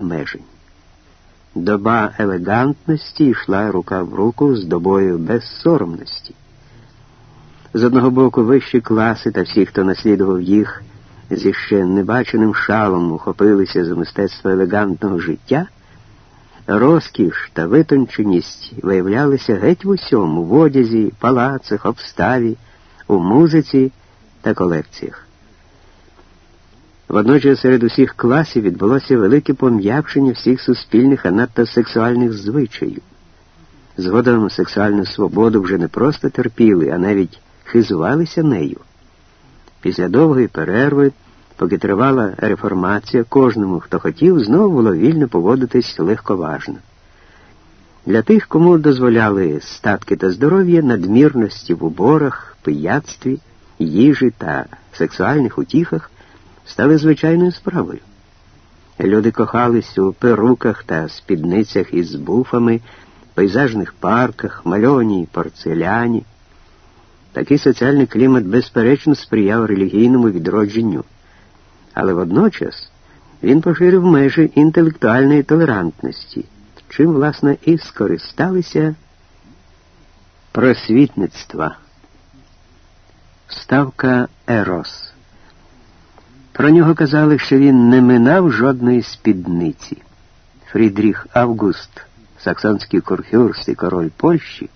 межень. Доба елегантності йшла рука в руку з добою безсоромності. З одного боку вищі класи та всі, хто наслідував їх, зі ще небаченим шалом ухопилися за мистецтво елегантного життя, розкіш та витонченість виявлялися геть в усьому в одязі, палацах, обставі, у музиці та колекціях. Водночас серед усіх класів відбулося велике пом'якшення всіх суспільних, а надто сексуальних звичаїв. Згодом сексуальну свободу вже не просто терпіли, а навіть хизувалися нею. Після довгої перерви, поки тривала реформація, кожному, хто хотів, знову було вільно поводитись легковажно. Для тих, кому дозволяли статки та здоров'я, надмірності в уборах, пияцтві, їжі та сексуальних утіхах стали звичайною справою. Люди кохались у перуках та спідницях із буфами, пейзажних парках, мальоній порцеляні. Такий соціальний клімат безперечно сприяв релігійному відродженню, але водночас він поширив межі інтелектуальної толерантності, чим, власне, і скористалися просвітництва. Ставка Ерос. Про нього казали, що він не минав жодної спідниці. Фрідріх Август, саксонський курфюрст і король Польщі,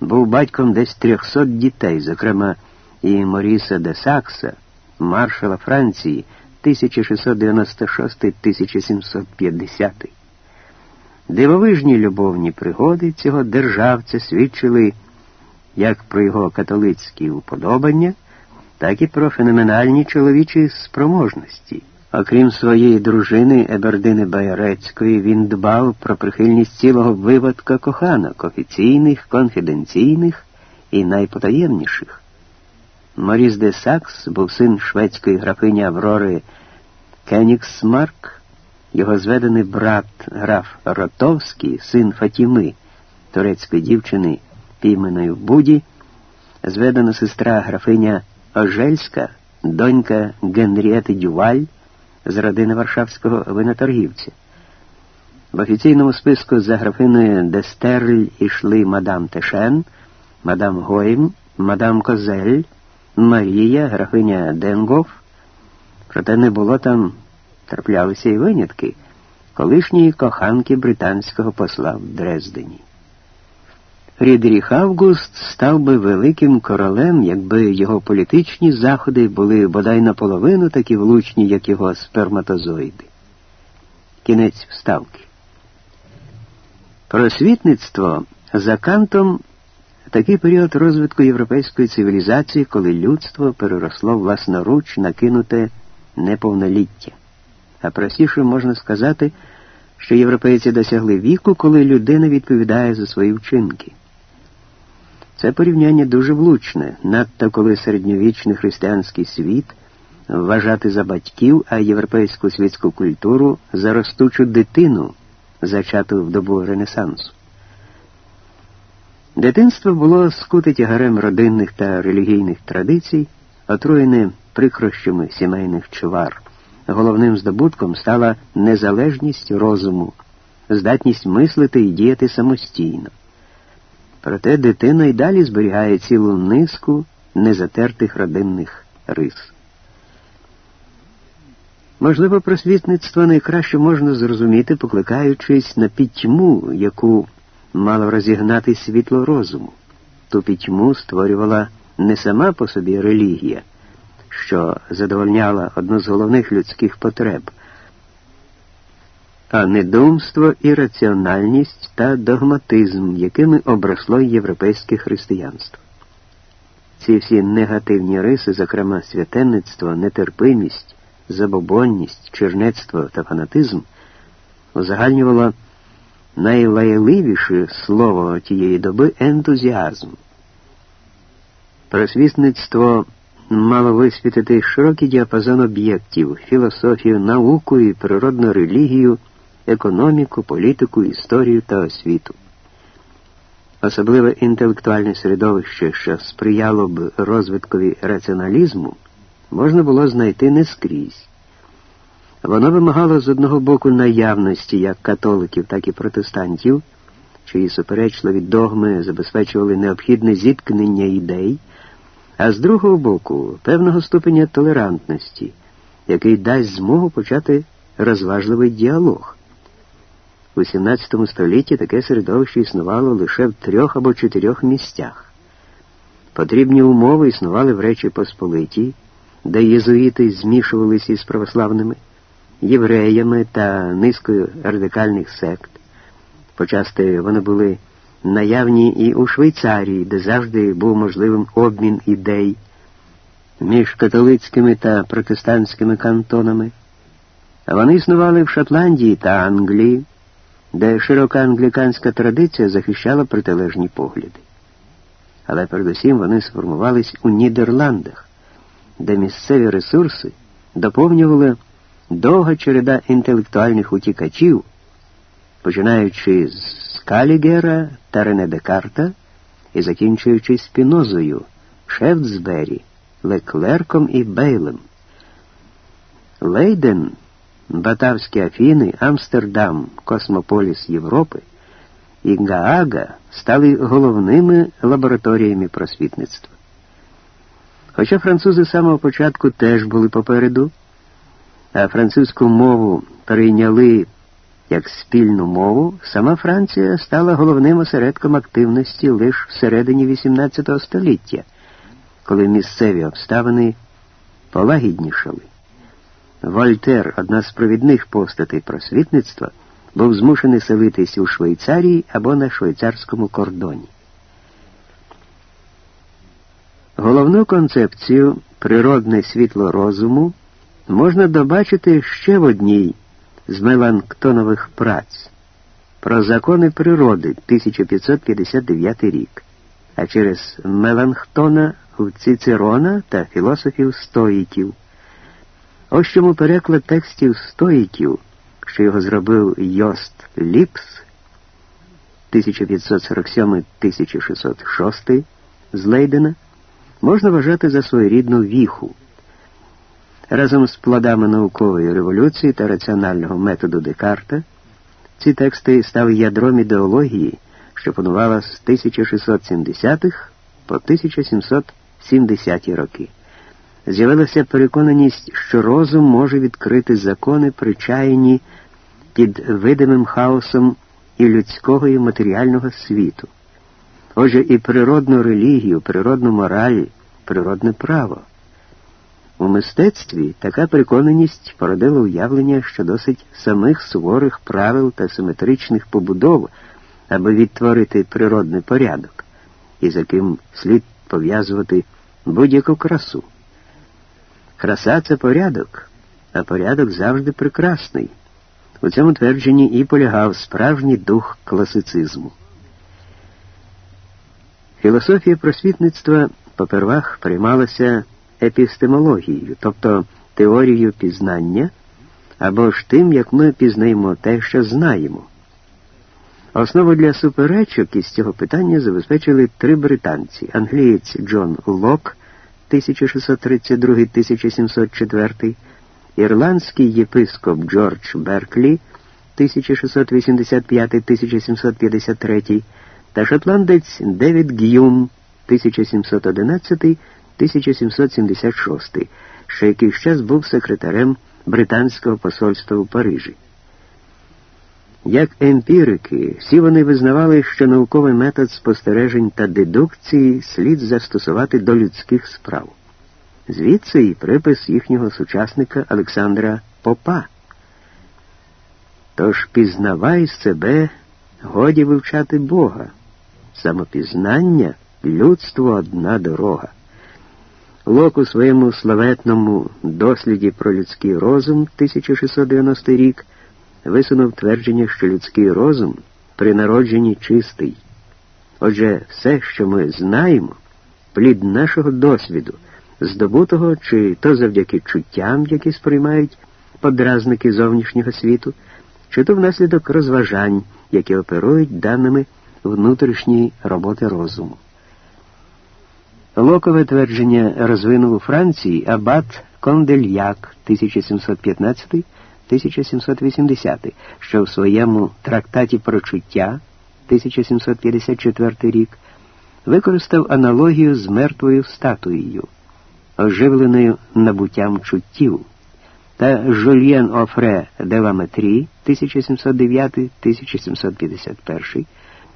був батьком десь трьохсот дітей, зокрема і Моріса де Сакса, маршала Франції 1696-1750. Дивовижні любовні пригоди цього державця свідчили як про його католицькі уподобання, так і про феноменальні чоловічі спроможності. Окрім своєї дружини Ебердини Баярецької, він дбав про прихильність цілого виводка коханок, офіційних, конфіденційних і найпотаємніших. Моріс де Сакс був син шведської графині Аврори Кенігсмарк, його зведений брат граф Ротовський, син Фатіми, турецької дівчини, пійменою Буді, зведена сестра графиня Ожельська, донька Генрієти Дюваль з родини Варшавського виноторгівця. В офіційному списку за графиною Дестерль ішли мадам Тешен, мадам Гойм, мадам Козель, Марія, графиня Денгоф. Проте не було там, траплялися і винятки, колишньої коханки британського посла в Дрездені. Фрідріх Август став би великим королем, якби його політичні заходи були бодай наполовину такі влучні, як його сперматозоїди. Кінець вставки. Просвітництво за Кантом такий період розвитку європейської цивілізації, коли людство переросло власноруч накинуте неповноліття. А простіше можна сказати, що європейці досягли віку, коли людина відповідає за свої вчинки. Це порівняння дуже влучне, надто коли середньовічний християнський світ вважати за батьків, а європейську світську культуру за ростучу дитину, зачату в добу Ренесансу. Дитинство було скуте тягарем родинних та релігійних традицій, отруєне прикрощами сімейних чвар. Головним здобутком стала незалежність розуму, здатність мислити і діяти самостійно. Проте дитина й далі зберігає цілу низку незатертих родинних рис. Можливо, просвітництво найкраще можна зрозуміти, покликаючись на пітьму, яку мало розігнати світло розуму. Ту пітьму створювала не сама по собі релігія, що задовольняла одну з головних людських потреб а недумство, ірраціональність та догматизм, якими обросло європейське християнство. Ці всі негативні риси, зокрема святенництво, нетерпимість, забобонність, чернецтво та фанатизм, узагальнювало найлайливіше слово тієї доби ентузіазм. Просвітництво мало висвітити широкий діапазон об'єктів, філософію, науку і природну релігію економіку, політику, історію та освіту. Особливе інтелектуальне середовище, що сприяло б розвиткові раціоналізму, можна було знайти не скрізь. Воно вимагало з одного боку наявності як католиків, так і протестантів, чиї суперечливі догми забезпечували необхідне зіткнення ідей, а з другого боку певного ступеня толерантності, який дасть змогу почати розважливий діалог. У XVII столітті таке середовище існувало лише в трьох або чотирьох місцях. Потрібні умови існували в Речі Посполитій, де єзуїти змішувалися із православними, євреями та низкою радикальних сект. Почасти вони були наявні і у Швейцарії, де завжди був можливим обмін ідей між католицькими та протестантськими кантонами. Вони існували в Шотландії та Англії, де широка англіканська традиція захищала протилежні погляди. Але передусім вони сформувались у Нідерландах, де місцеві ресурси доповнювали довга череда інтелектуальних утікачів, починаючи з Калігера та Рене Декарта і закінчуючи Спінозою, Шефтсбері, Леклерком і Бейлем. Лейден, Батавські Афіни, Амстердам, Космополіс Європи і Гаага стали головними лабораторіями просвітництва. Хоча французи з самого початку теж були попереду, а французьку мову перейняли як спільну мову, сама Франція стала головним осередком активності лише всередині XVIII століття, коли місцеві обставини полагіднішали. Вольтер, одна з провідних постатей просвітництва, був змушений селитись у Швейцарії або на швейцарському кордоні. Головну концепцію природне світло розуму можна добачити ще в одній з Меланктонових праць про закони природи 1559 рік, а через Меланхтона в Цицерона та філософів стоїків. Ось чому переклад текстів стоїків, що його зробив Йост Ліпс 1547-1606 з Лейдена, можна вважати за своєрідну віху. Разом з плодами наукової революції та раціонального методу Декарта ці тексти стали ядром ідеології, що панувала з 1670-х по 1770-ті роки. З'явилася переконаність, що розум може відкрити закони, причаяні під видимим хаосом і людського і матеріального світу. Отже, і природну релігію, природну мораль, природне право. У мистецтві така переконаність породила уявлення, що досить самих суворих правил та симетричних побудов, аби відтворити природний порядок, із яким слід пов'язувати будь-яку красу. Краса це порядок, а порядок завжди прекрасний. У цьому твердженні і полягав справжній дух класицизму. Філософія просвітництва попервах приймалася епістемологією, тобто теорією пізнання, або ж тим, як ми пізнаємо те, що знаємо. Основу для суперечок із цього питання забезпечили три британці: англієць Джон Лок 1632-1704, ірландський єпископ Джордж Берклі 1685-1753 та шотландець Девід Г'юм 1711 1776, що якийсь час був секретарем британського посольства у Парижі. Як емпірики, всі вони визнавали, що науковий метод спостережень та дедукції слід застосувати до людських справ. Звідси і припис їхнього сучасника Олександра Попа. Тож пізнавай себе, годі вивчати Бога, самопізнання людству одна дорога. Лок у своєму славетному досліді про людський розум 1690 рік висунув твердження, що людський розум при народженні чистий. Отже, все, що ми знаємо, плід нашого досвіду, здобутого чи то завдяки чуттям, які сприймають подразники зовнішнього світу, чи то внаслідок розважань, які оперують даними внутрішньої роботи розуму. Локове твердження розвинув у Франції абат Кондельяк 1780, що в своєму трактаті про чуття 1754 рік використав аналогію з мертвою статуєю, оживленою набуттям чуттів, та Жульєн Офре де Ламетрі 1709-1751,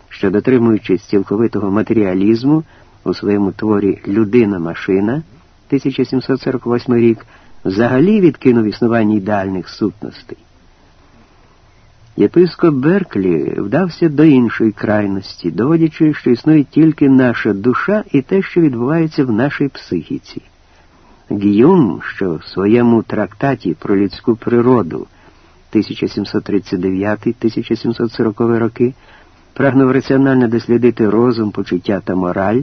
що, дотримуючись цілковитого матеріалізму у своєму творі Людина-машина 1748 рік, взагалі відкинув існування ідеальних сутностей. Єпископ Берклі вдався до іншої крайності, доводячи, що існує тільки наша душа і те, що відбувається в нашій психіці. Гійом, що в своєму трактаті про людську природу 1739-1740 роки прагнув раціонально дослідити розум, почуття та мораль,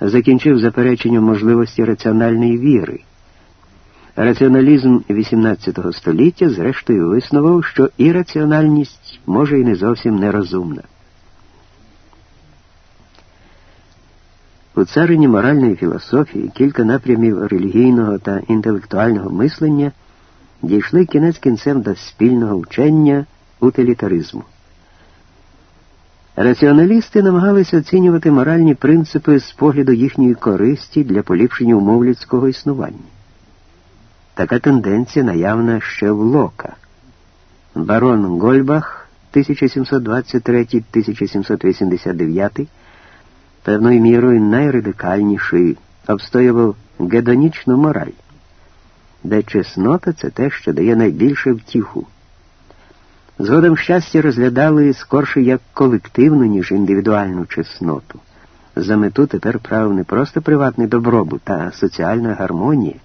закінчив запереченням можливості раціональної віри. Раціоналізм XVIII століття, зрештою, виснував, що ірраціональність може і не зовсім нерозумна. У царині моральної філософії кілька напрямів релігійного та інтелектуального мислення дійшли кінець кінцем до спільного вчення утилітаризму. Раціоналісти намагалися оцінювати моральні принципи з погляду їхньої користі для поліпшення умов людського існування. Така тенденція наявна ще в Лока. Барон Гольбах 1723-1789 певною мірою найрадикальніший обстоював гедонічну мораль, де чеснота це те, що дає найбільше втіху. Згодом щастя розглядали скорше як колективну, ніж індивідуальну чесноту. За мету тепер правив не просто приватний добробут, а соціальна гармонія.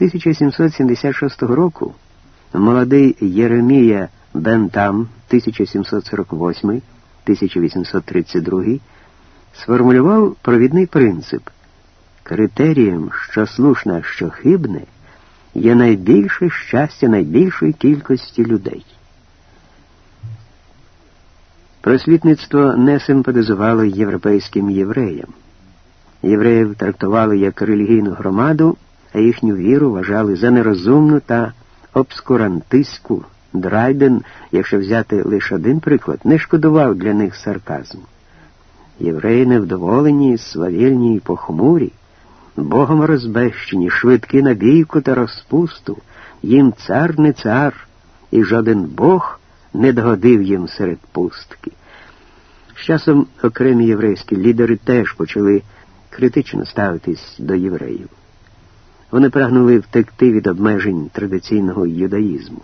1776 року молодий Єремія Бентам 1748-1832 сформулював провідний принцип. Критерієм, що слушне, що хибне, є найбільше щастя найбільшої кількості людей. Просвітництво не симпатизувало європейським євреям. Євреїв трактували як релігійну громаду, а їхню віру вважали за нерозумну та обскурантистську. Драйден, якщо взяти лише один приклад, не шкодував для них сарказму. Євреї невдоволені, свавільні і похмурі, Богом розбещені, швидкі на бійку та розпусту, їм цар не цар, і жоден Бог не догодив їм серед пустки. З часом окремі єврейські лідери теж почали критично ставитись до євреїв. Вони прагнули втекти від обмежень традиційного юдаїзму.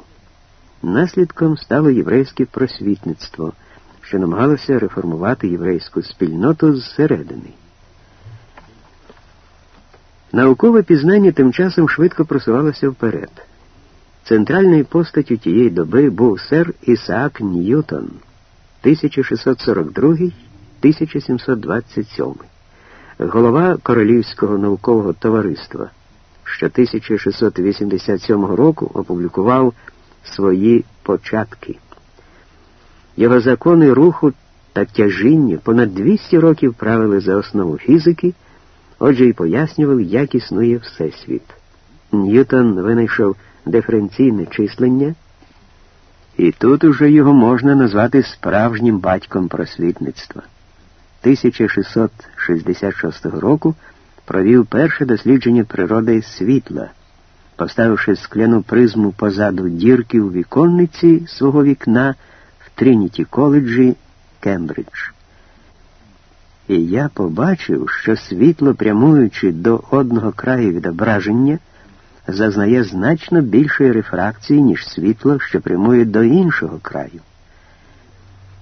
Наслідком стало єврейське просвітництво, що намагалося реформувати єврейську спільноту зсередини. Наукове пізнання тим часом швидко просувалося вперед. Центральною постаттю тієї доби був сер Ісаак Ньютон 1642-1727, голова Королівського наукового товариства, що 1687 року опублікував свої початки. Його закони руху та тяжіння понад 200 років правили за основу фізики, отже і пояснювали, як існує Всесвіт. Ньютон винайшов диференційне числення, і тут уже його можна назвати справжнім батьком просвітництва. 1666 року провів перше дослідження природи світла, поставивши скляну призму позаду дірки у віконниці свого вікна в Трініті коледжі Кембридж. І я побачив, що світло, прямуючи до одного краю відображення, зазнає значно більшої рефракції, ніж світло, що прямує до іншого краю.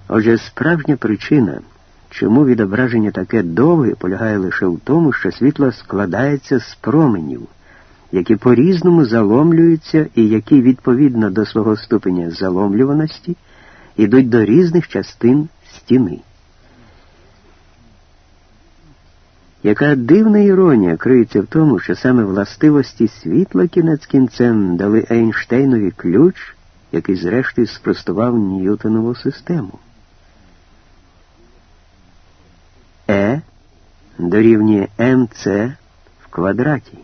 Отже, справжня причина, чому відображення таке довге, полягає лише в тому, що світло складається з променів, які по-різному заломлюються і які, відповідно до свого ступеня заломлюваності, йдуть до різних частин стіни. Яка дивна іронія криється в тому, що саме властивості світла кінець кінцем дали Ейнштейнові ключ, який зрештою спростував Ньютонову систему. Е дорівнює МЦ в квадраті.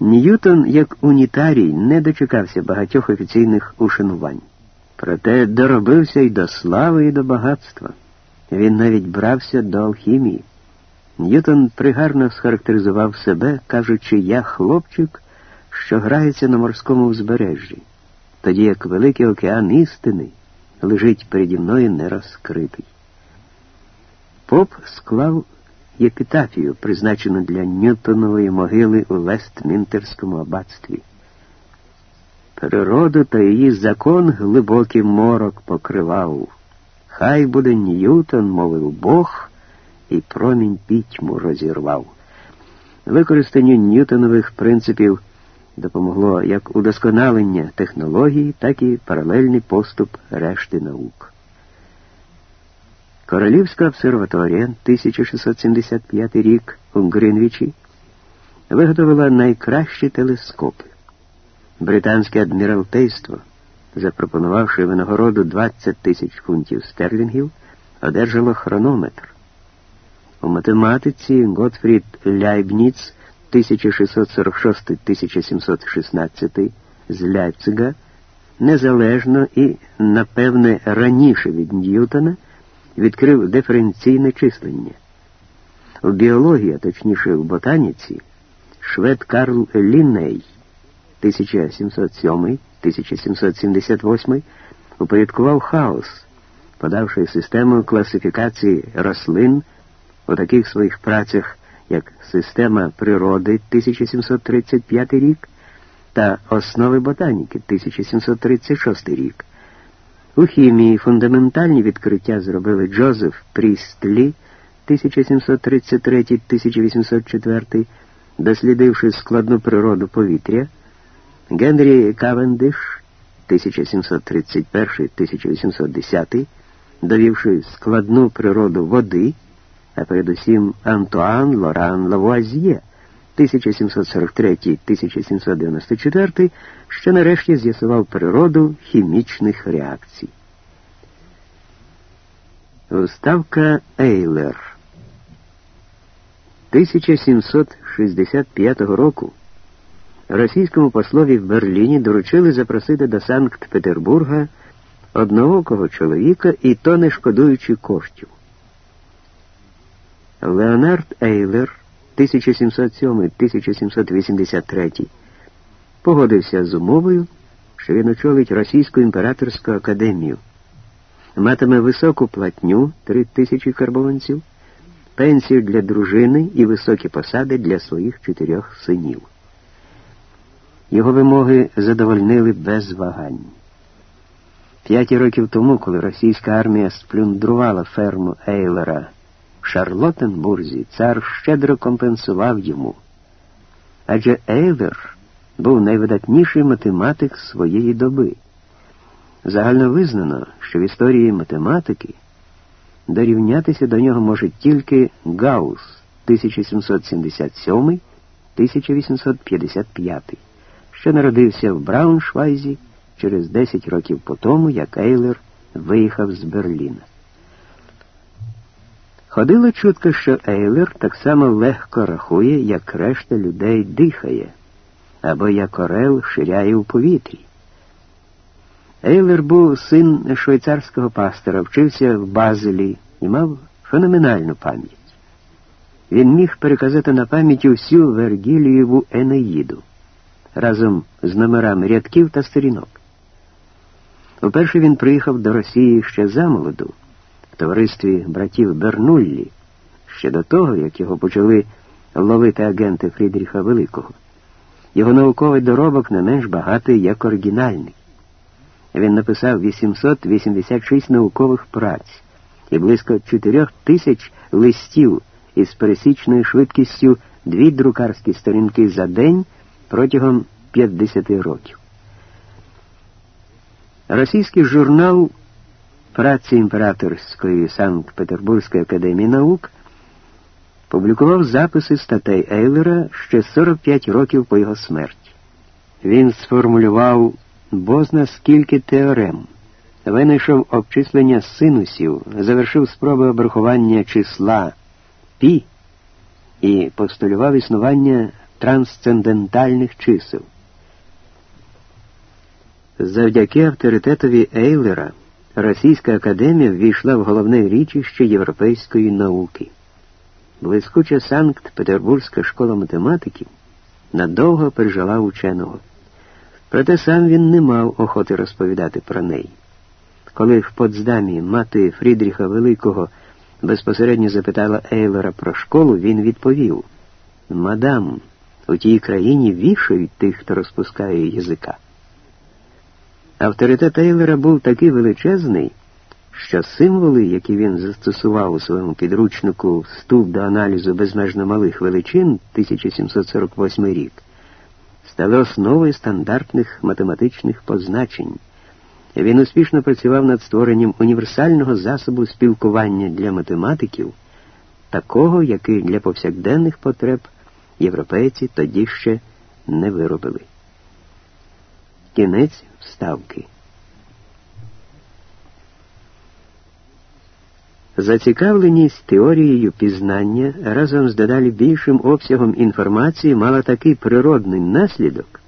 Ньютон, як унітарій, не дочекався багатьох офіційних ушанувань. Проте доробився й до слави, і до багатства. Він навіть брався до алхімії. Ньютон пригарно схарактеризував себе, кажучи, я хлопчик, що грається на морському узбережжі, тоді як великий океан істини лежить переді мною нерозкритий. Поп склав єпітафію, призначену для Ньютонової могили у Вестмінтерському аббатстві. Природу та її закон глибокий морок покривав. Хай буде Ньютон, мовив Бог, і промінь пітьму розірвав. Використанню Ньютонових принципів допомогло як удосконалення технологій, так і паралельний поступ решти наук. Королівська обсерваторія 1675 рік у Гринвічі виготовила найкращі телескопи. Британське адміралтейство, запропонувавши винагороду 20 тисяч фунтів стерлінгів, одержало хронометр. У математиці Готфрід Ляйбніц 1646-1716 з Ляйпцига незалежно і, напевне, раніше від Ньютона відкрив диференційне числення. У біології, а точніше в ботаніці, швед Карл Лінней 1707-1778 упорядкував хаос, подавши систему класифікації рослин у таких своїх працях, як Система природи 1735 рік та Основи ботаніки 1736 рік. У хімії фундаментальні відкриття зробили Джозеф Прістлі 1733-1804, дослідивши складну природу повітря, Генрі Кавендиш 1731-1810, довівши складну природу води, а передусім Антуан Лоран Лавуазьє 1743-1794, що нарешті з'ясував природу хімічних реакцій. Уставка Ейлер 1765 року російському послові в Берліні доручили запросити до Санкт-Петербурга одноокого чоловіка і то не шкодуючи коштів. Леонард Ейлер 1707-1783 погодився з умовою, що він очолить Російську імператорську академію, матиме високу платню 3 тисячі карбованців, пенсію для дружини і високі посади для своїх чотирьох синів. Його вимоги задовольнили без вагань. П'ять років тому, коли російська армія сплюндрувала ферму Ейлера в Шарлоттенбурзі, цар щедро компенсував йому. Адже Ейлер був найвидатніший математик своєї доби. Загально визнано, що в історії математики дорівнятися до нього може тільки Гаус 1777-1855 що народився в Брауншвайзі через 10 років по тому, як Ейлер виїхав з Берліна. Ходила чутка, що Ейлер так само легко рахує, як решта людей дихає, або як орел ширяє у повітрі. Ейлер був син швейцарського пастора, вчився в Базелі і мав феноменальну пам'ять. Він міг переказати на пам'ять усю Вергілієву Енеїду разом з номерами рядків та сторінок. Уперше він приїхав до Росії ще замолоду, товаристві братів Бернуллі, ще до того, як його почали ловити агенти Фрідріха Великого. Його науковий доробок не менш багатий, як оригінальний. Він написав 886 наукових праць і близько 4 тисяч листів із пересічною швидкістю дві друкарські сторінки за день протягом 50 років. Російський журнал праці імператорської Санкт-Петербурзької академії наук публікував записи статей Ейлера ще 45 років по його смерті. Він сформулював бозна скільки теорем, винайшов обчислення синусів, завершив спроби обрахування числа пі і постулював існування трансцендентальних чисел. Завдяки авторитетові Ейлера Російська академія ввійшла в головне річище європейської науки. Блискуча Санкт-Петербурзька школа математиків надовго пережила ученого. Проте сам він не мав охоти розповідати про неї. Коли в Потсдамі мати Фрідріха Великого безпосередньо запитала Ейлера про школу, він відповів Мадам, у тій країні вішають тих, хто розпускає язика. Авторитет Ейлера був такий величезний, що символи, які він застосував у своєму підручнику Вступ до аналізу безмежно малих величин 1748 рік, стали основою стандартних математичних позначень. Він успішно працював над створенням універсального засобу спілкування для математиків, такого, який для повсякденних потреб європейці тоді ще не виробили. Кінець вставки. Зацікавленість теорією пізнання разом з дедалі більшим обсягом інформації мала такий природний наслідок,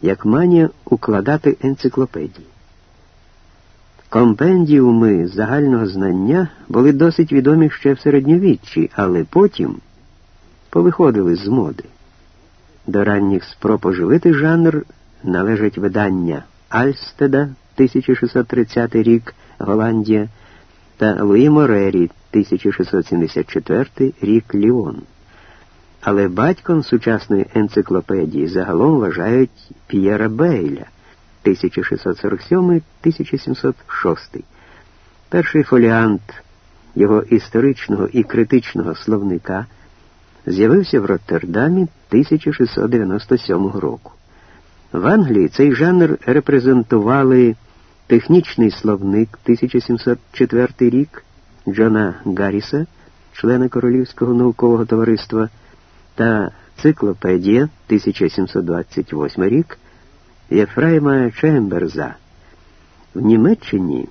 як манія укладати енциклопедії. Компендіуми загального знання були досить відомі ще в середньовіччі, але потім повиходили з моди. До ранніх спроб оживити жанр належать видання Альстеда 1630 рік Голландія та Луї Морері 1674 рік Ліон. Але батьком сучасної енциклопедії загалом вважають П'єра Бейля 1647-1706. Перший фоліант його історичного і критичного словника з'явився в Роттердамі 1697 року. В Англії цей жанр репрезентували технічний словник 1704 рік Джона Гарріса, члена Королівського наукового товариства, та циклопедія 1728 рік Єфраїма Чемберза. В Німеччині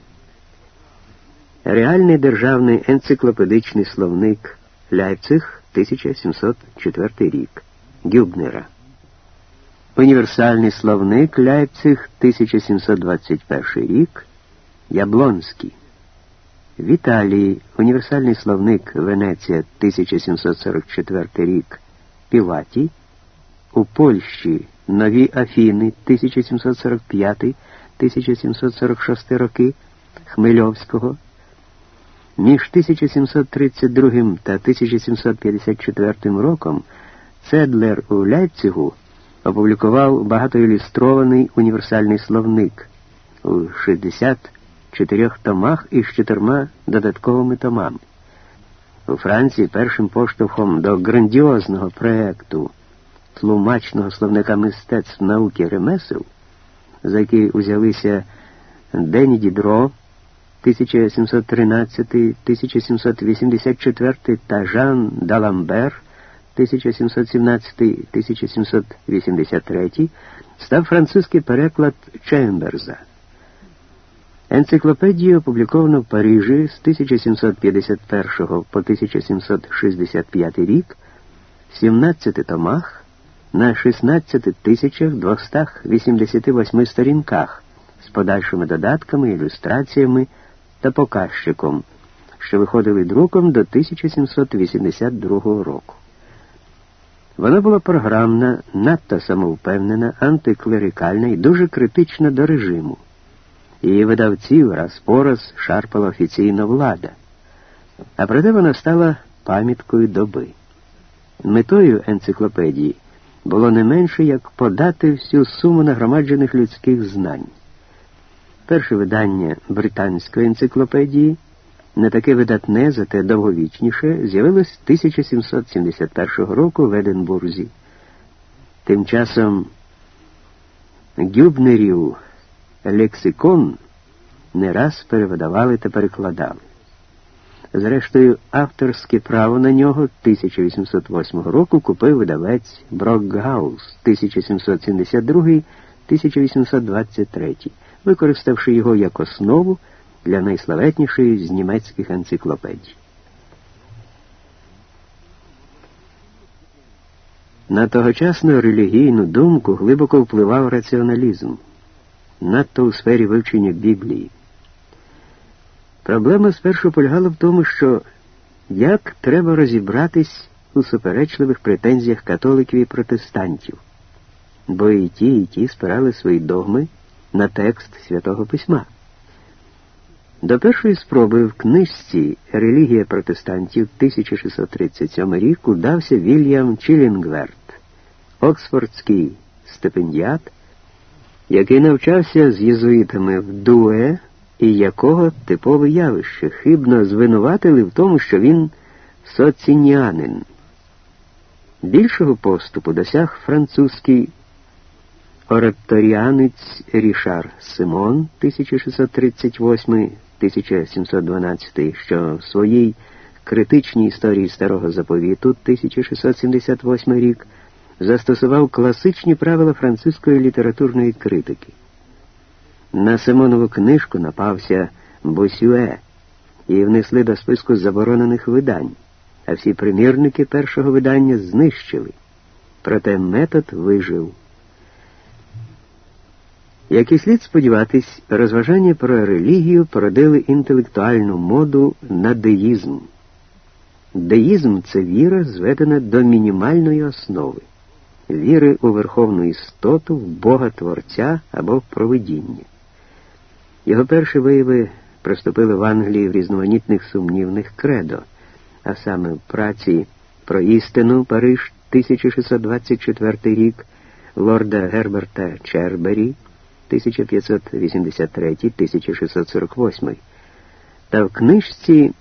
реальний державний енциклопедичний словник Ляйпциг 1704 рік Гюбнера. Універсальний словник Ляйпциг 1721 рік Яблонський. В Італії універсальний словник Венеція 1744 рік Піваті. У Польщі Нові Афіни 1745-1746 роки Хмельовського. Між 1732 та 1754 роком Цедлер у Ляйпцигу опублікував багатоілюстрований універсальний словник у 64 томах із чотирма додатковими томами. У Франції першим поштовхом до грандіозного проєкту тлумачного словника мистецтв науки ремесел, за який узялися Дені Дідро 1713-1784 та Жан Даламбер 1717-1783 став французький переклад Чемберза. Енциклопедію опубліковано в Парижі з 1751 по 1765 рік в 17 томах на 16 288 сторінках з подальшими додатками, ілюстраціями та показчиком, що виходили друком до 1782 року. Вона була програмна, надто самовпевнена, антиклерикальна і дуже критична до режиму. Її видавців раз по раз шарпала офіційна влада, а проте вона стала пам'яткою доби. Метою енциклопедії було не менше, як подати всю суму нагромаджених людських знань. Перше видання британської енциклопедії не таке видатне, зате довговічніше, з'явилось 1771 року в Единбурзі. Тим часом Гюбнерів лексикон не раз перевидавали та перекладали. Зрештою, авторське право на нього 1808 року купив видавець Брокгаус 1772-1823, використавши його як основу для найславетнішої з німецьких енциклопедій. На тогочасну релігійну думку глибоко впливав раціоналізм, надто у сфері вивчення Біблії. Проблема спершу полягала в тому, що як треба розібратись у суперечливих претензіях католиків і протестантів, бо і ті, і ті спирали свої догми на текст святого письма. До першої спроби в книжці Релігія протестантів 1637 рік удався Вільям Чілінгверт, Оксфордський стипендіат, який навчався з єзуїтами в Дуе і якого типове явище хибно звинуватили в тому, що він соцінянин. Більшого поступу досяг французький ораторіанець Рішар Симон 1638-1712, що в своїй критичній історії старого заповіту 1678 рік застосував класичні правила французької літературної критики. На Симонову книжку напався Босюе і внесли до списку заборонених видань, а всі примірники першого видання знищили. Проте метод вижив. Як і слід сподіватись, розважання про релігію породили інтелектуальну моду на деїзм. Деїзм це віра, зведена до мінімальної основи, віри у верховну істоту, в Бога Творця або провидіння. Його перші вияви проступили в Англії в різноманітних сумнівних кредо, а саме в праці про істину Париж 1624 рік лорда Герберта Чербері 1583-1648 та в книжці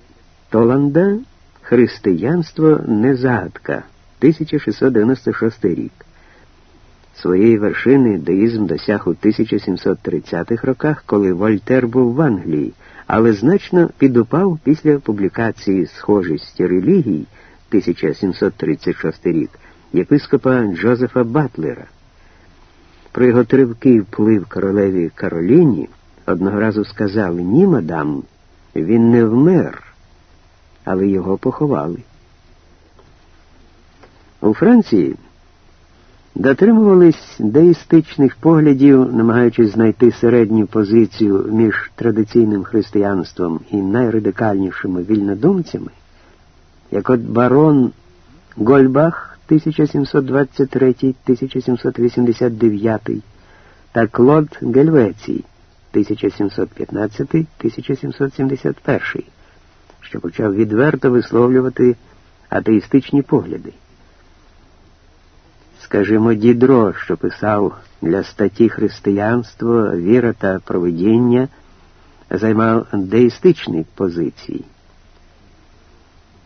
Толанда Християнство не загадка 1696 рік. Своєї вершини деїзм досяг у 1730-х роках, коли Вольтер був в Англії, але значно підупав після публікації схожості релігій 1736 рік єпископа Джозефа Батлера. Про його тривкий вплив королеві Кароліні одного разу сказали ні, мадам, він не вмер, але його поховали. У Франції дотримувались деїстичних поглядів, намагаючись знайти середню позицію між традиційним християнством і найрадикальнішими вільнодумцями, як от барон Гольбах 1723-1789 та Клод Гельвецій 1715-1771, що почав відверто висловлювати атеїстичні погляди скажімо, Дідро, що писав для статті Християнство, віра та провидіння, займав деїстичні позиції.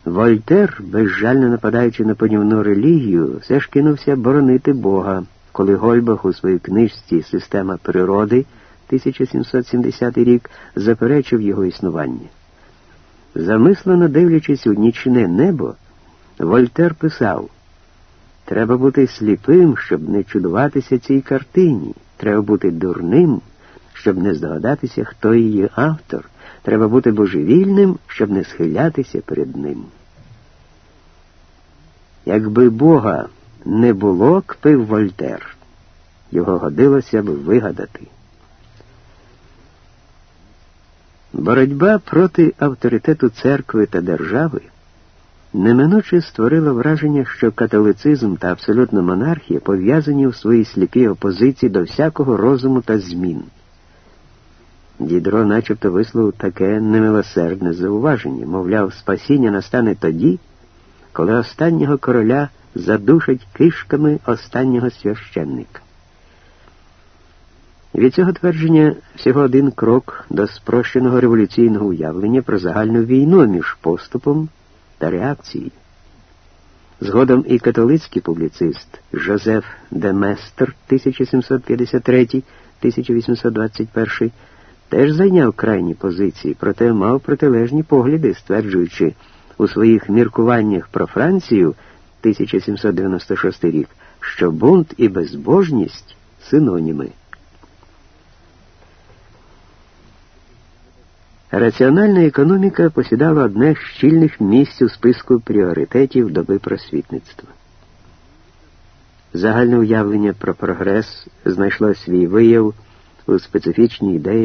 Вольтер, безжально нападаючи на панівну релігію, все ж кинувся боронити Бога, коли Гольбах у своїй книжці Система природи 1770 рік заперечив його існування. Замислено дивлячись у нічне небо, Вольтер писав Треба бути сліпим, щоб не чудуватися цій картині. Треба бути дурним, щоб не здогадатися, хто її автор. Треба бути божевільним, щоб не схилятися перед ним. Якби Бога не було, кпив Вольтер, його годилося б вигадати. Боротьба проти авторитету церкви та держави неминуче створила враження, що католицизм та абсолютна монархія пов'язані в своїй сліпій опозиції до всякого розуму та змін. Дідро начебто висловив таке немилосердне зауваження, мовляв, спасіння настане тоді, коли останнього короля задушать кишками останнього священника. Від цього твердження всього один крок до спрощеного революційного уявлення про загальну війну між поступом та реакції. Згодом і католицький публіцист Жозеф Деместер 1753-1821 теж зайняв крайні позиції, проте мав протилежні погляди, стверджуючи у своїх міркуваннях про Францію 1796 рік, що бунт і безбожність синоніми. Раціональна економіка посідала одне з щільних місць у списку пріоритетів доби просвітництва. Загальне уявлення про прогрес знайшло свій вияв у специфічній ідеї